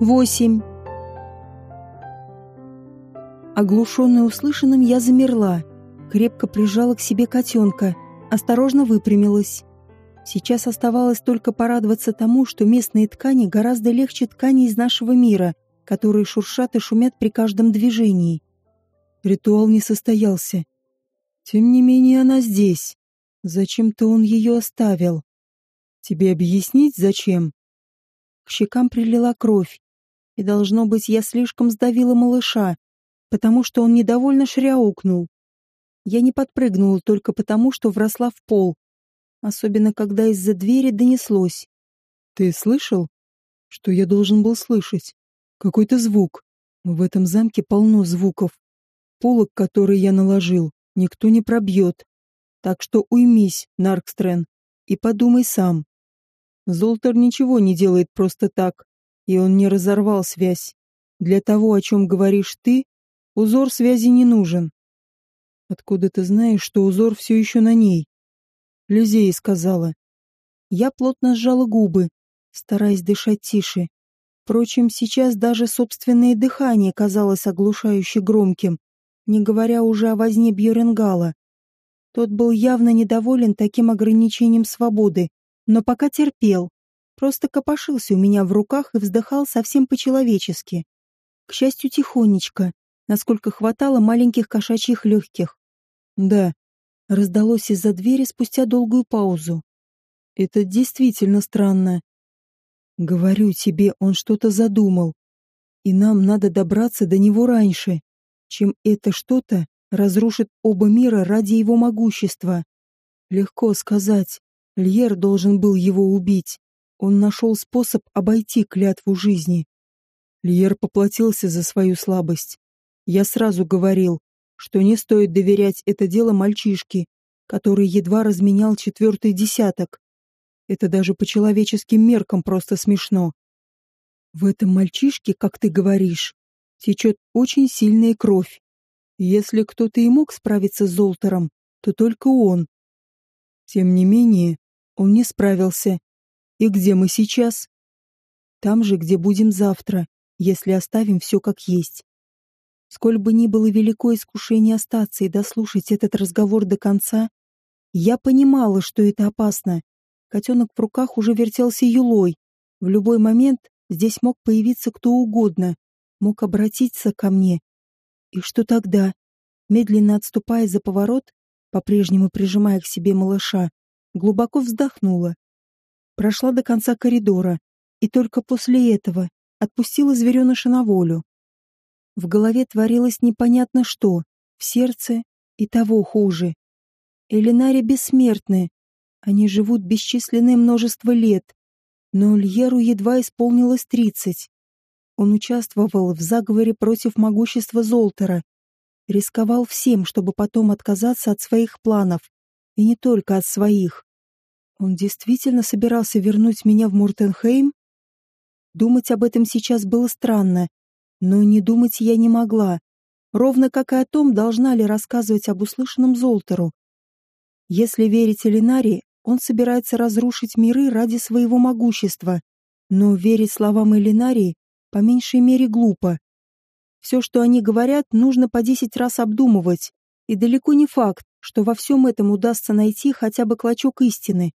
Восемь. Оглушенная услышанным, я замерла, крепко прижала к себе котенка, осторожно выпрямилась. Сейчас оставалось только порадоваться тому, что местные ткани гораздо легче тканей из нашего мира, которые шуршат и шумят при каждом движении. Ритуал не состоялся. Тем не менее, она здесь. Зачем-то он ее оставил. Тебе объяснить, зачем? К щекам прилила кровь. И, должно быть, я слишком сдавила малыша, потому что он недовольно шряукнул. Я не подпрыгнула только потому, что вросла в пол, особенно когда из-за двери донеслось. «Ты слышал?» «Что я должен был слышать? Какой-то звук. В этом замке полно звуков. Полок, который я наложил, никто не пробьет. Так что уймись, Наркстрен, и подумай сам. Золтер ничего не делает просто так, и он не разорвал связь. Для того, о чем говоришь ты, узор связи не нужен. Откуда ты знаешь, что узор все еще на ней? Лизея сказала. Я плотно сжала губы, стараясь дышать тише. Впрочем, сейчас даже собственное дыхание казалось оглушающе громким, не говоря уже о возне Бьеренгала. Тот был явно недоволен таким ограничением свободы, но пока терпел, просто копошился у меня в руках и вздыхал совсем по-человечески. К счастью, тихонечко, насколько хватало маленьких кошачьих легких. Да, раздалось из-за двери спустя долгую паузу. Это действительно странно. Говорю тебе, он что-то задумал. И нам надо добраться до него раньше, чем это что-то разрушит оба мира ради его могущества. Легко сказать. Льер должен был его убить. Он нашел способ обойти клятву жизни. Льер поплатился за свою слабость. Я сразу говорил, что не стоит доверять это дело мальчишке, который едва разменял четвертый десяток. Это даже по человеческим меркам просто смешно. В этом мальчишке, как ты говоришь, течет очень сильная кровь. Если кто-то и мог справиться с Золтером, то только он. Тем не менее, он не справился. И где мы сейчас? Там же, где будем завтра, если оставим все как есть. Сколь бы ни было велико искушение остаться и дослушать этот разговор до конца, я понимала, что это опасно. Котенок в руках уже вертелся юлой. В любой момент здесь мог появиться кто угодно, мог обратиться ко мне. И что тогда? Медленно отступая за поворот, по-прежнему прижимая к себе малыша, глубоко вздохнула. Прошла до конца коридора, и только после этого отпустила звереныша на волю. В голове творилось непонятно что, в сердце и того хуже. Элинари бессмертны, они живут бесчисленное множество лет, но Льеру едва исполнилось тридцать. Он участвовал в заговоре против могущества Золтера, рисковал всем, чтобы потом отказаться от своих планов, и не только от своих. Он действительно собирался вернуть меня в Муртенхейм? Думать об этом сейчас было странно, но не думать я не могла, ровно как и о том, должна ли рассказывать об услышанном Золтеру. Если верить Элинари, он собирается разрушить миры ради своего могущества, но верить словам Элинарии по меньшей мере глупо. Все, что они говорят, нужно по десять раз обдумывать, и далеко не факт, что во всем этом удастся найти хотя бы клочок истины.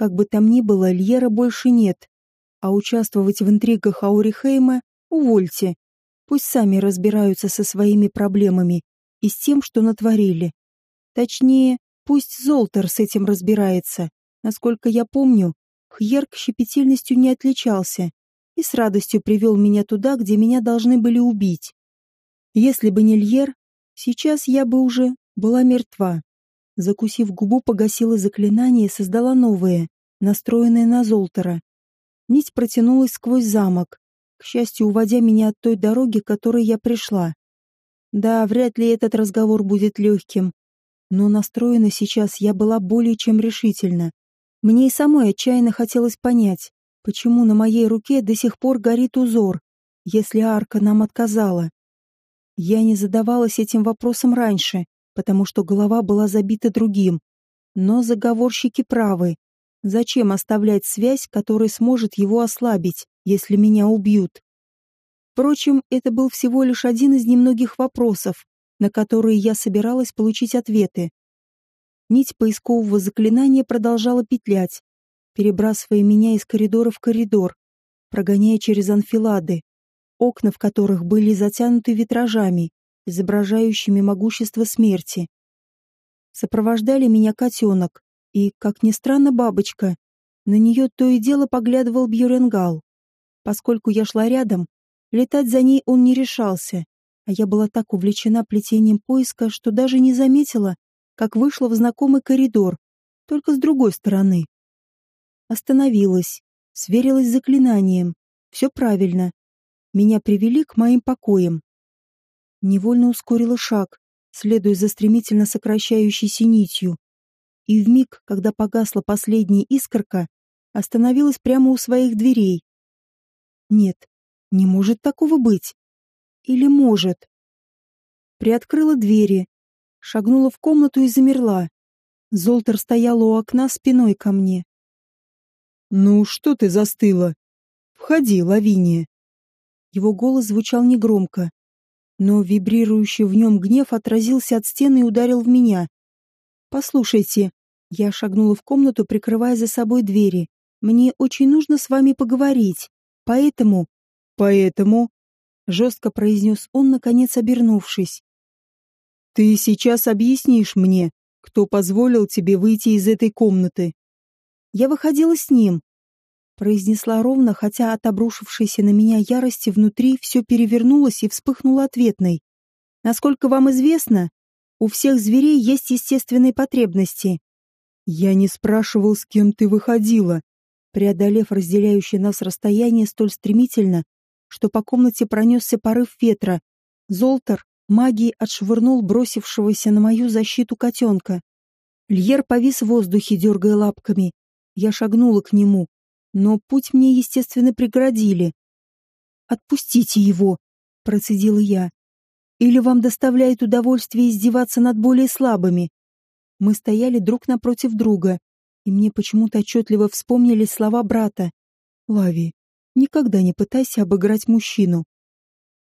Как бы там ни было, Льера больше нет, а участвовать в интригах Аурихейма увольте. Пусть сами разбираются со своими проблемами и с тем, что натворили. Точнее, Пусть Золтер с этим разбирается. Насколько я помню, Хьерк щепетильностью не отличался и с радостью привел меня туда, где меня должны были убить. Если бы не Льер, сейчас я бы уже была мертва. Закусив губу, погасила заклинание и создала новое, настроенное на Золтера. Нить протянулась сквозь замок, к счастью, уводя меня от той дороги, к которой я пришла. Да, вряд ли этот разговор будет легким, но настроена сейчас я была более чем решительно. Мне и самой отчаянно хотелось понять, почему на моей руке до сих пор горит узор, если арка нам отказала. Я не задавалась этим вопросом раньше, потому что голова была забита другим. Но заговорщики правы. Зачем оставлять связь, которая сможет его ослабить, если меня убьют? Впрочем, это был всего лишь один из немногих вопросов, на которые я собиралась получить ответы. Нить поискового заклинания продолжала петлять, перебрасывая меня из коридора в коридор, прогоняя через анфилады, окна в которых были затянуты витражами, изображающими могущество смерти. Сопровождали меня котенок и, как ни странно, бабочка. На нее то и дело поглядывал Бьюренгал. Поскольку я шла рядом, летать за ней он не решался, а я была так увлечена плетением поиска, что даже не заметила, как вышла в знакомый коридор, только с другой стороны. Остановилась, сверилась с заклинанием. Все правильно. Меня привели к моим покоям. Невольно ускорила шаг, следуя за стремительно сокращающейся нитью. И в миг, когда погасла последняя искорка, остановилась прямо у своих дверей. Нет, не может такого быть. Или может? Приоткрыла двери, шагнула в комнату и замерла. Золтер стоял у окна спиной ко мне. «Ну, что ты застыла? Входи, Лавиния!» Его голос звучал негромко, но вибрирующий в нем гнев отразился от стены и ударил в меня. «Послушайте», — я шагнула в комнату, прикрывая за собой двери, «мне очень нужно с вами поговорить, поэтому...» «Поэтому...» — жестко произнес он, наконец обернувшись. «Ты сейчас объяснишь мне, кто позволил тебе выйти из этой комнаты?» Я выходила с ним. Произнесла ровно, хотя от обрушившейся на меня ярости внутри все перевернулось и вспыхнуло ответной. Насколько вам известно, у всех зверей есть естественные потребности. Я не спрашивал, с кем ты выходила, преодолев разделяющее нас расстояние столь стремительно, что по комнате пронесся порыв ветра. Золтер магией отшвырнул бросившегося на мою защиту котенка. Льер повис в воздухе, дергая лапками, я шагнула к нему, но путь мне, естественно, преградили. «Отпустите его», — процедила я. «Или вам доставляет удовольствие издеваться над более слабыми?» Мы стояли друг напротив друга, и мне почему-то отчетливо вспомнили слова брата. «Лави, никогда не пытайся обыграть мужчину».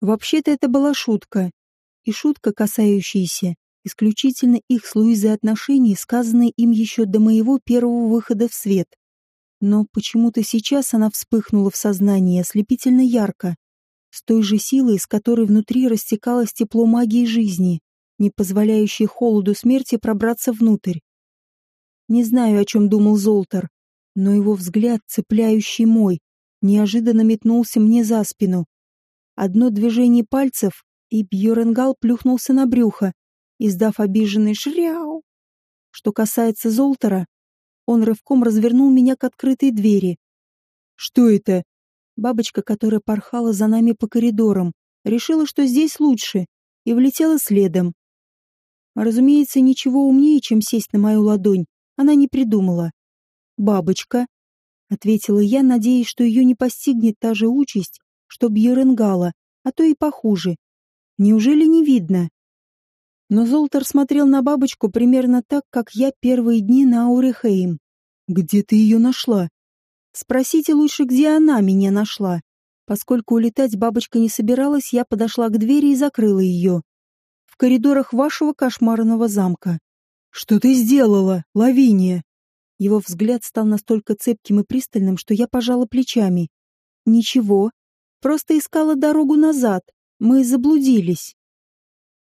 Вообще-то это была шутка, и шутка, касающаяся исключительно их с Луизой отношений, сказанные им еще до моего первого выхода в свет. Но почему-то сейчас она вспыхнула в сознании ослепительно ярко, с той же силой, с которой внутри растекалось тепло магии жизни, не позволяющей холоду смерти пробраться внутрь. Не знаю, о чем думал Золтер, но его взгляд, цепляющий мой, неожиданно метнулся мне за спину. Одно движение пальцев, и Бьюренгал плюхнулся на брюхо, издав обиженный шряу. Что касается Золтера, он рывком развернул меня к открытой двери. «Что это?» Бабочка, которая порхала за нами по коридорам, решила, что здесь лучше, и влетела следом. Разумеется, ничего умнее, чем сесть на мою ладонь, она не придумала. «Бабочка», — ответила я, надеясь, что ее не постигнет та же участь, что Бьеренгала, а то и похуже. Неужели не видно? Но Золтер смотрел на бабочку примерно так, как я первые дни на Аурихейм. «Где ты ее нашла?» «Спросите лучше, где она меня нашла». Поскольку улетать бабочка не собиралась, я подошла к двери и закрыла ее. «В коридорах вашего кошмарного замка». «Что ты сделала, Лавиния?» Его взгляд стал настолько цепким и пристальным, что я пожала плечами. «Ничего. Просто искала дорогу назад. Мы заблудились».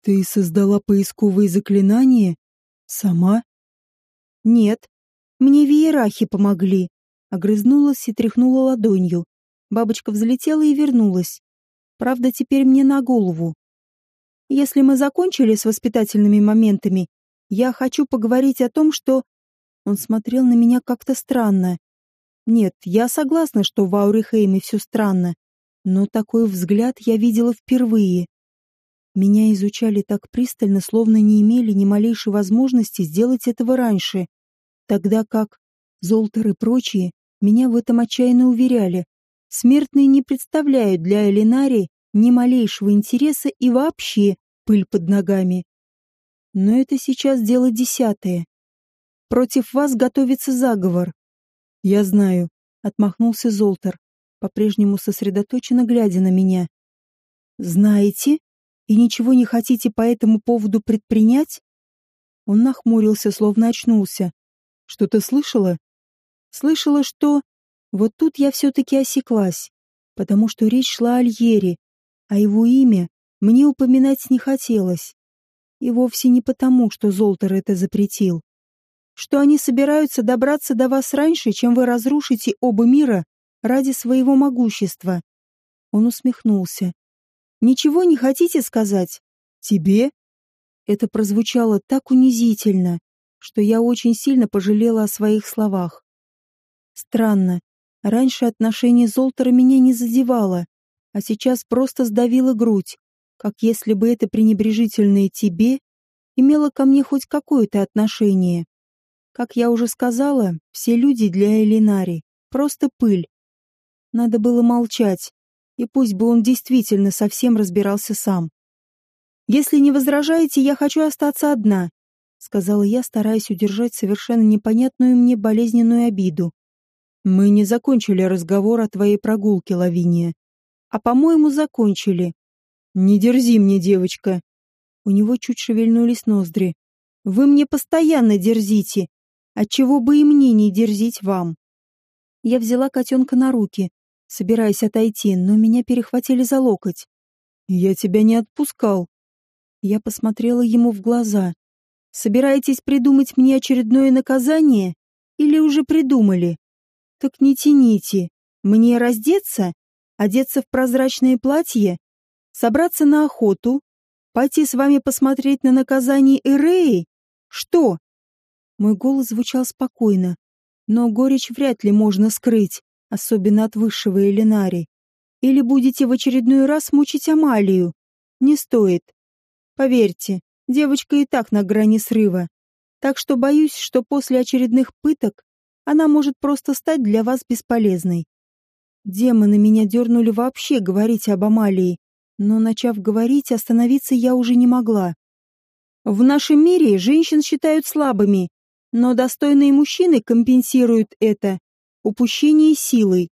Ты создала поисковые заклинания? Сама? Нет. Мне веерахи помогли. Огрызнулась и тряхнула ладонью. Бабочка взлетела и вернулась. Правда, теперь мне на голову. Если мы закончили с воспитательными моментами, я хочу поговорить о том, что... Он смотрел на меня как-то странно. Нет, я согласна, что в Аурихейме все странно, но такой взгляд я видела впервые. Меня изучали так пристально, словно не имели ни малейшей возможности сделать этого раньше, тогда как Золтер и прочие меня в этом отчаянно уверяли. Смертные не представляют для Элинари ни малейшего интереса и вообще пыль под ногами. Но это сейчас дело десятое. Против вас готовится заговор. Я знаю, отмахнулся Золтер, по-прежнему сосредоточенно глядя на меня. Знаете? И ничего не хотите по этому поводу предпринять? Он нахмурился, словно очнулся. Что ты слышала? Слышала, что... Вот тут я все-таки осеклась, потому что речь шла о Альере, а его имя мне упоминать не хотелось. И вовсе не потому, что Золтер это запретил. Что они собираются добраться до вас раньше, чем вы разрушите оба мира ради своего могущества. Он усмехнулся. Ничего не хотите сказать? Тебе? Это прозвучало так унизительно, что я очень сильно пожалела о своих словах. Странно. Раньше отношение Золтера меня не задевало, а сейчас просто сдавило грудь, как если бы это пренебрежительное тебе имело ко мне хоть какое-то отношение. Как я уже сказала, все люди для Элинари — просто пыль. Надо было молчать, и пусть бы он действительно совсем разбирался сам. «Если не возражаете, я хочу остаться одна», — сказала я, стараясь удержать совершенно непонятную мне болезненную обиду. «Мы не закончили разговор о твоей прогулке, Лавиния». «А, по-моему, закончили». «Не дерзи мне, девочка». У него чуть шевельнулись ноздри. «Вы мне постоянно дерзите. Отчего бы и мне не дерзить вам?» Я взяла котенка на руки, собираясь отойти, но меня перехватили за локоть. «Я тебя не отпускал». Я посмотрела ему в глаза. «Собираетесь придумать мне очередное наказание? Или уже придумали?» «Так не тяните. Мне раздеться? Одеться в прозрачное платье? Собраться на охоту? Пойти с вами посмотреть на наказание Эреи? Что?» Мой голос звучал спокойно, но горечь вряд ли можно скрыть, особенно от высшего Элинари. Или будете в очередной раз мучить Амалию? Не стоит. Поверьте, девочка и так на грани срыва. Так что боюсь, что после очередных пыток она может просто стать для вас бесполезной. Демоны меня дернули вообще говорить об Амалии, но, начав говорить, остановиться я уже не могла. В нашем мире женщин считают слабыми, но достойные мужчины компенсируют это упущение силой.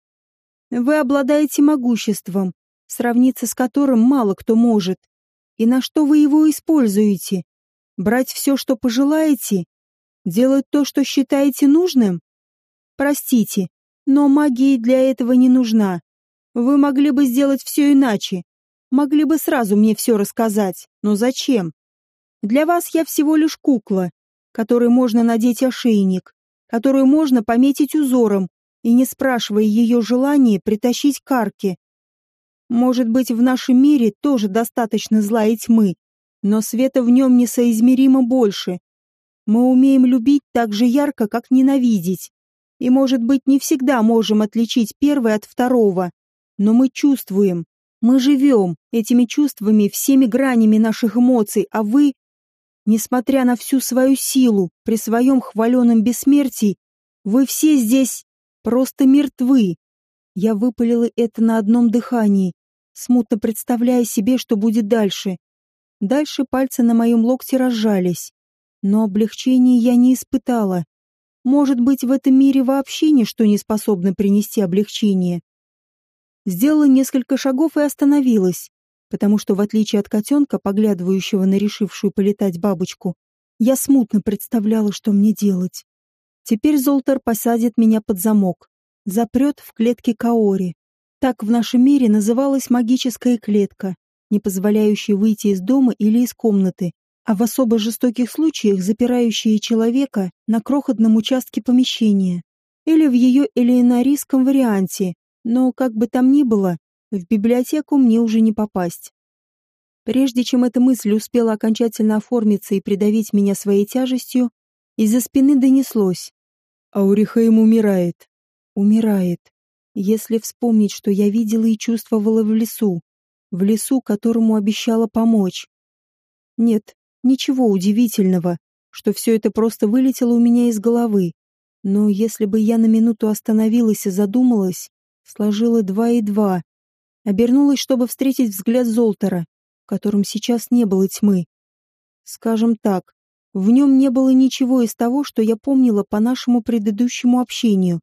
Вы обладаете могуществом, сравниться с которым мало кто может. И на что вы его используете? Брать все, что пожелаете? Делать то, что считаете нужным? Простите, но магии для этого не нужна. Вы могли бы сделать все иначе. Могли бы сразу мне все рассказать. Но зачем? Для вас я всего лишь кукла, которой можно надеть ошейник, которую можно пометить узором и, не спрашивая ее желания, притащить к арке. Может быть, в нашем мире тоже достаточно зла и тьмы, но света в нем несоизмеримо больше. Мы умеем любить так же ярко, как ненавидеть. И, может быть, не всегда можем отличить первое от второго, но мы чувствуем, мы живем этими чувствами всеми гранями наших эмоций, а вы, несмотря на всю свою силу, при своем хваленом бессмертии, вы все здесь просто мертвы. Я выпалила это на одном дыхании, смутно представляя себе, что будет дальше. Дальше пальцы на моем локте разжались. Но облегчения я не испытала. Может быть, в этом мире вообще ничто не способно принести облегчение. Сделала несколько шагов и остановилась, потому что, в отличие от котенка, поглядывающего на решившую полетать бабочку, я смутно представляла, что мне делать. Теперь Золтер посадит меня под замок, запрет в клетке Каори. Так в нашем мире называлась магическая клетка, не позволяющая выйти из дома или из комнаты, а в особо жестоких случаях запирающие человека на крохотном участке помещения или в ее элеонарийском варианте, но, как бы там ни было, в библиотеку мне уже не попасть. Прежде чем эта мысль успела окончательно оформиться и придавить меня своей тяжестью, из-за спины донеслось. «Аурихейм умирает. Умирает. Если вспомнить, что я видела и чувствовала в лесу, в лесу, которому обещала помочь. Нет, Ничего удивительного, что все это просто вылетело у меня из головы. Но если бы я на минуту остановилась и задумалась, сложила два и два, обернулась, чтобы встретить взгляд Золтера, в котором сейчас не было тьмы. Скажем так, в нем не было ничего из того, что я помнила по нашему предыдущему общению.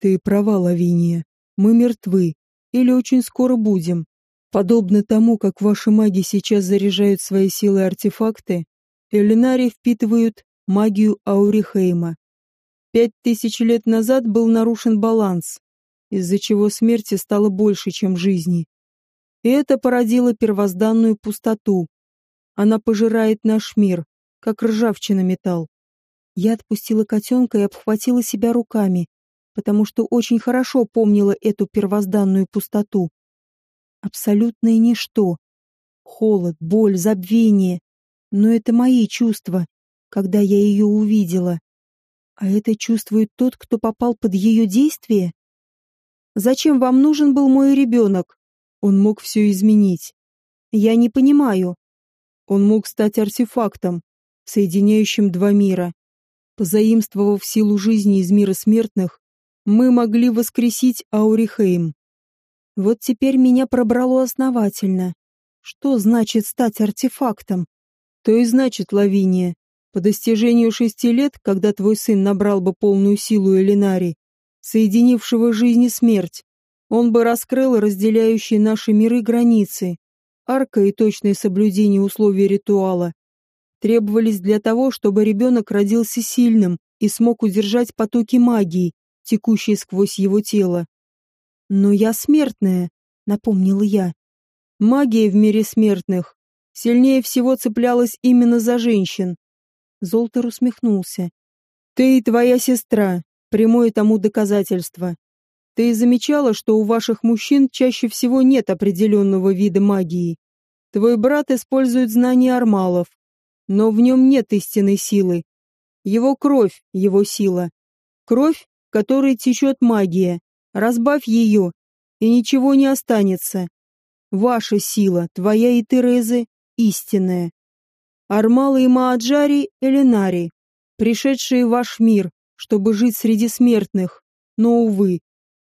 Ты права, Лавиния. Мы мертвы. Или очень скоро будем. Подобно тому, как ваши маги сейчас заряжают свои силы артефакты, Элинари впитывают магию Аурихейма. Пять тысяч лет назад был нарушен баланс, из-за чего смерти стало больше, чем жизни. И это породило первозданную пустоту. Она пожирает наш мир, как ржавчина металл. Я отпустила котенка и обхватила себя руками, потому что очень хорошо помнила эту первозданную пустоту. Абсолютное ничто. Холод, боль, забвение. Но это мои чувства, когда я ее увидела. А это чувствует тот, кто попал под ее действие? Зачем вам нужен был мой ребенок? Он мог все изменить. Я не понимаю. Он мог стать артефактом, соединяющим два мира. Позаимствовав силу жизни из мира смертных, мы могли воскресить Аурихейм. Вот теперь меня пробрало основательно. Что значит стать артефактом? То и значит, Лавиния, по достижению шести лет, когда твой сын набрал бы полную силу Элинари, соединившего жизнь и смерть, он бы раскрыл разделяющие наши миры границы. Арка и точное соблюдение условий ритуала требовались для того, чтобы ребенок родился сильным и смог удержать потоки магии, текущие сквозь его тело. «Но я смертная», — напомнила я. «Магия в мире смертных сильнее всего цеплялась именно за женщин». Золтер усмехнулся. «Ты и твоя сестра, прямое тому доказательство. Ты замечала, что у ваших мужчин чаще всего нет определенного вида магии. Твой брат использует знания армалов, но в нем нет истинной силы. Его кровь — его сила. Кровь, которой течет магия. Разбавь ее, и ничего не останется. Ваша сила, твоя и Терезы, истинная. Армалы и Мааджари — Элинари, пришедшие в ваш мир, чтобы жить среди смертных. Но, увы,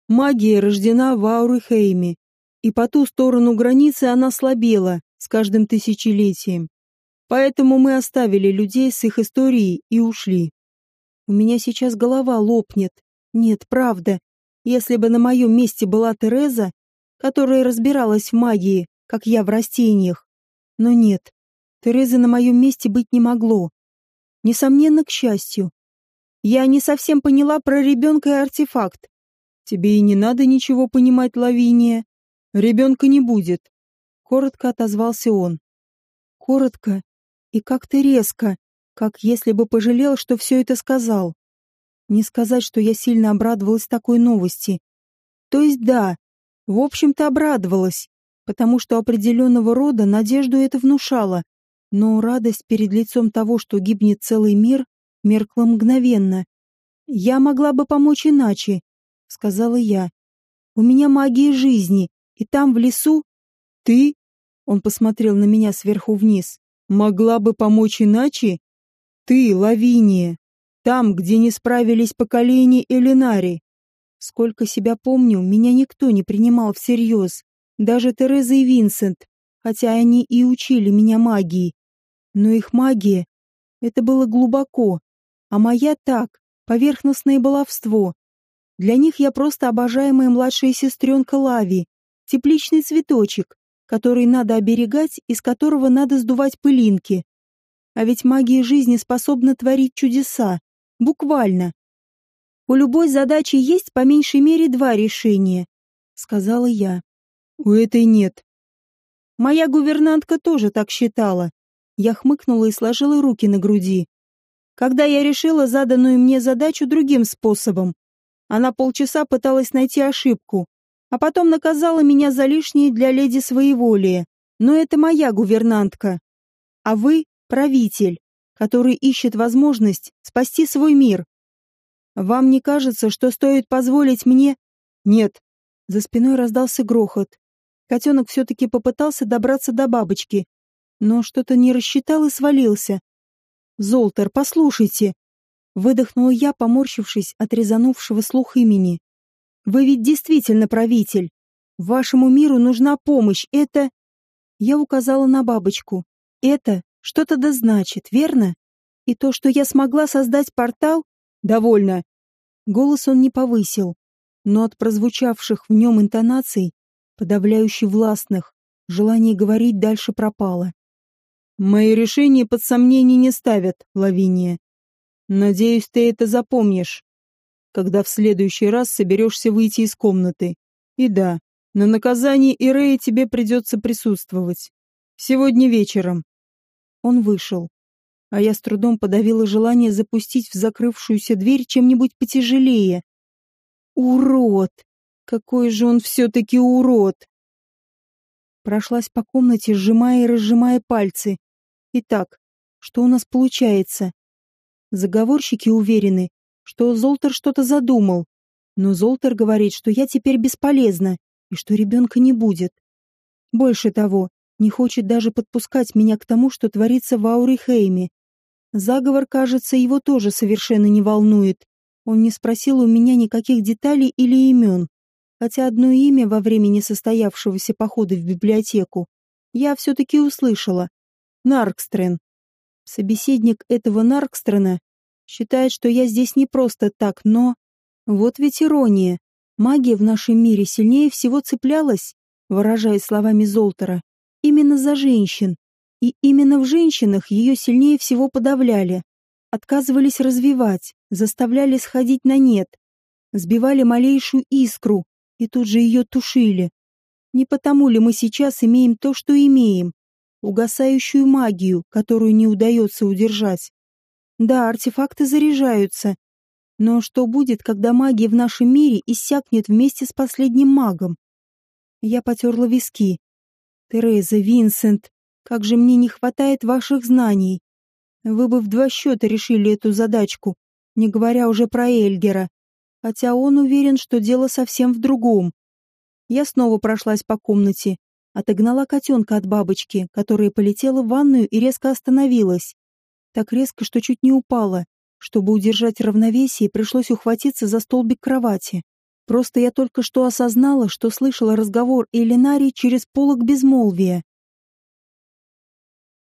магия рождена в Аурихейме, и по ту сторону границы она слабела с каждым тысячелетием. Поэтому мы оставили людей с их историей и ушли. У меня сейчас голова лопнет. Нет, правда. Если бы на моем месте была Тереза, которая разбиралась в магии, как я в растениях. Но нет, Терезы на моем месте быть не могло. Несомненно, к счастью. Я не совсем поняла про ребенка и артефакт. Тебе и не надо ничего понимать, Лавиния. Ребенка не будет. Коротко отозвался он. Коротко и как-то резко, как если бы пожалел, что все это сказал. Не сказать, что я сильно обрадовалась такой новости. То есть да, в общем-то обрадовалась, потому что определенного рода надежду это внушало. Но радость перед лицом того, что гибнет целый мир, меркла мгновенно. «Я могла бы помочь иначе», — сказала я. «У меня магия жизни, и там, в лесу...» «Ты?» — он посмотрел на меня сверху вниз. «Могла бы помочь иначе? Ты, Лавиния!» Там, где не справились поколения Элинари. Сколько себя помню, меня никто не принимал всерьез. Даже Тереза и Винсент, хотя они и учили меня магии. Но их магия — это было глубоко, а моя так, поверхностное баловство. Для них я просто обожаемая младшая сестренка Лави, тепличный цветочек, который надо оберегать, из которого надо сдувать пылинки. А ведь магия жизни способна творить чудеса. Буквально. У любой задачи есть по меньшей мере два решения, сказала я. У этой нет. Моя гувернантка тоже так считала. Я хмыкнула и сложила руки на груди. Когда я решила заданную мне задачу другим способом, она полчаса пыталась найти ошибку, а потом наказала меня за лишнее для леди своеволия. Но это моя гувернантка. А вы — правитель который ищет возможность спасти свой мир. Вам не кажется, что стоит позволить мне... Нет. За спиной раздался грохот. Котенок все-таки попытался добраться до бабочки, но что-то не рассчитал и свалился. «Золтер, послушайте!» Выдохнула я, поморщившись от резанувшего слух имени. «Вы ведь действительно правитель. Вашему миру нужна помощь. Это...» Я указала на бабочку. «Это что-то да значит, верно? И то, что я смогла создать портал, довольно. Голос он не повысил, но от прозвучавших в нем интонаций, подавляющих властных, желание говорить дальше пропало. «Мои решения под сомнение не ставят, Лавиния. Надеюсь, ты это запомнишь, когда в следующий раз соберешься выйти из комнаты. И да, на наказание Ирея тебе придется присутствовать. Сегодня вечером». Он вышел, а я с трудом подавила желание запустить в закрывшуюся дверь чем-нибудь потяжелее. Урод! Какой же он все-таки урод! Прошлась по комнате, сжимая и разжимая пальцы. Итак, что у нас получается? Заговорщики уверены, что Золтер что-то задумал, но Золтер говорит, что я теперь бесполезна и что ребенка не будет. Больше того, не хочет даже подпускать меня к тому, что творится в Аурихейме. Заговор, кажется, его тоже совершенно не волнует. Он не спросил у меня никаких деталей или имен. Хотя одно имя во время несостоявшегося похода в библиотеку я все-таки услышала. Наркстрен. Собеседник этого Наркстрена считает, что я здесь не просто так, но... Вот ведь ирония. Магия в нашем мире сильнее всего цеплялась, выражаясь словами Золтера, именно за женщин. И именно в женщинах ее сильнее всего подавляли. Отказывались развивать, заставляли сходить на нет. Сбивали малейшую искру и тут же ее тушили. Не потому ли мы сейчас имеем то, что имеем? Угасающую магию, которую не удается удержать. Да, артефакты заряжаются, но что будет, когда магия в нашем мире иссякнет вместе с последним магом? Я потерла виски. Тереза, Винсент, как же мне не хватает ваших знаний. Вы бы в два счета решили эту задачку, не говоря уже про Эльгера. Хотя он уверен, что дело совсем в другом. Я снова прошлась по комнате, отогнала котенка от бабочки, которая полетела в ванную и резко остановилась. Так резко, что чуть не упала. Чтобы удержать равновесие, пришлось ухватиться за столбик кровати. Просто я только что осознала, что слышала разговор Элинари через полог безмолвия.